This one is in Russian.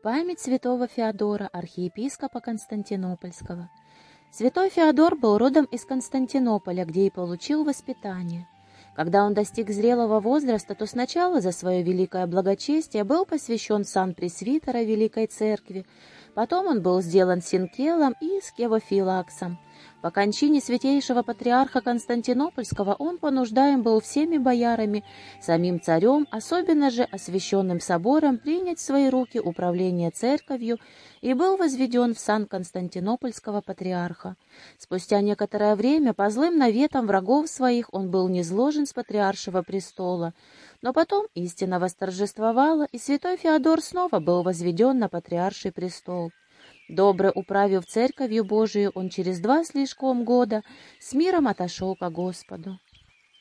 Память святого Феодора, архиепископа Константинопольского. Святой Феодор был родом из Константинополя, где и получил воспитание. Когда он достиг зрелого возраста, то сначала за свое великое благочестие был посвящен сан пресвитера Великой Церкви, потом он был сделан синкелом и скевофилаксом, по кончине святейшего патриарха Константинопольского он понуждаем был всеми боярами, самим царем, особенно же освященным собором, принять в свои руки управление церковью и был возведен в сан Константинопольского патриарха. Спустя некоторое время по злым наветам врагов своих он был низложен с патриаршего престола, но потом истина восторжествовала, и святой Феодор снова был возведен на патриарший престол. Добро управив церковью Божию, он через два слишком года с миром отошел ко Господу.